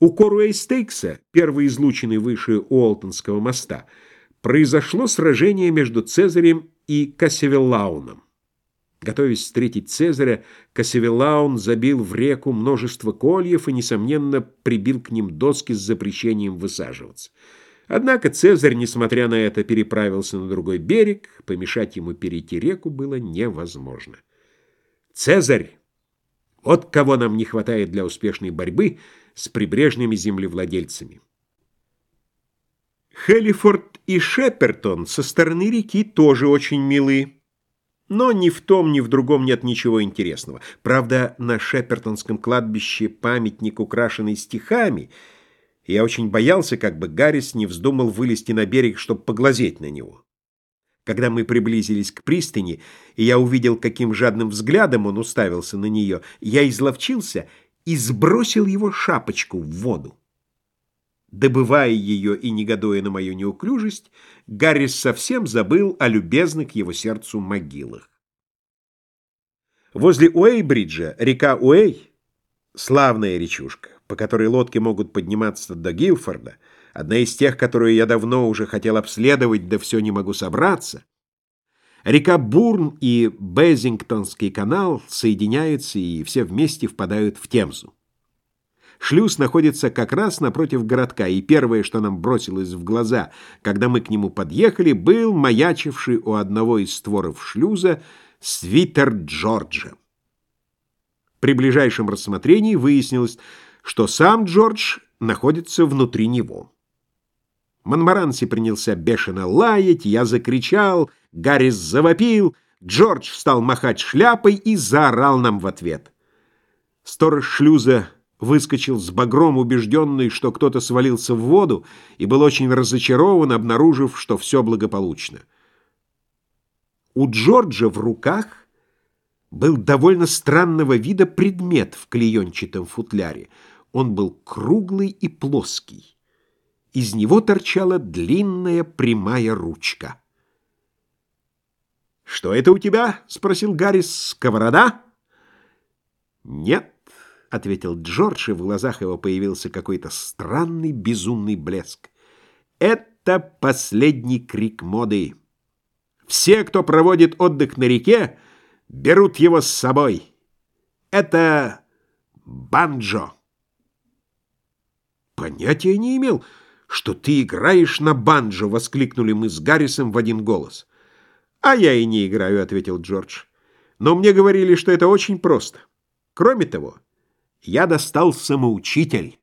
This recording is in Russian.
У Коруэй-Стейкса, первой излученной выше Уолтонского моста, произошло сражение между Цезарем и Кассивеллауном. Готовясь встретить Цезаря, Кассивеллаун забил в реку множество кольев и, несомненно, прибил к ним доски с запрещением высаживаться. Однако Цезарь, несмотря на это, переправился на другой берег, помешать ему перейти реку было невозможно. Цезарь! Вот кого нам не хватает для успешной борьбы — с прибрежными землевладельцами. Хеллифорд и Шепертон со стороны реки тоже очень милы. Но ни в том, ни в другом нет ничего интересного. Правда, на Шепертонском кладбище памятник, украшенный стихами, я очень боялся, как бы Гаррис не вздумал вылезти на берег, чтобы поглазеть на него. Когда мы приблизились к пристани, и я увидел, каким жадным взглядом он уставился на нее, я изловчился и сбросил его шапочку в воду. Добывая ее и негодуя на мою неуклюжесть, Гаррис совсем забыл о любезных его сердцу могилах. Возле Уэйбриджа река Уэй, славная речушка, по которой лодки могут подниматься до Гилфорда, одна из тех, которую я давно уже хотел обследовать, да все не могу собраться, Река Бурн и Безингтонский канал соединяются и все вместе впадают в Темзу. Шлюз находится как раз напротив городка, и первое, что нам бросилось в глаза, когда мы к нему подъехали, был маячивший у одного из створов шлюза свитер Джорджа. При ближайшем рассмотрении выяснилось, что сам Джордж находится внутри него. Монмаранси принялся бешено лаять, я закричал, Гаррис завопил, Джордж стал махать шляпой и заорал нам в ответ. Сторож шлюза выскочил с багром, убежденный, что кто-то свалился в воду, и был очень разочарован, обнаружив, что все благополучно. У Джорджа в руках был довольно странного вида предмет в клеенчатом футляре. Он был круглый и плоский. Из него торчала длинная прямая ручка. «Что это у тебя?» — спросил Гаррис. «Сковорода?» «Нет», — ответил Джордж, и в глазах его появился какой-то странный безумный блеск. «Это последний крик моды. Все, кто проводит отдых на реке, берут его с собой. Это банджо». «Понятия не имел» что ты играешь на банджо!» — воскликнули мы с Гаррисом в один голос. «А я и не играю», — ответил Джордж. «Но мне говорили, что это очень просто. Кроме того, я достал самоучитель».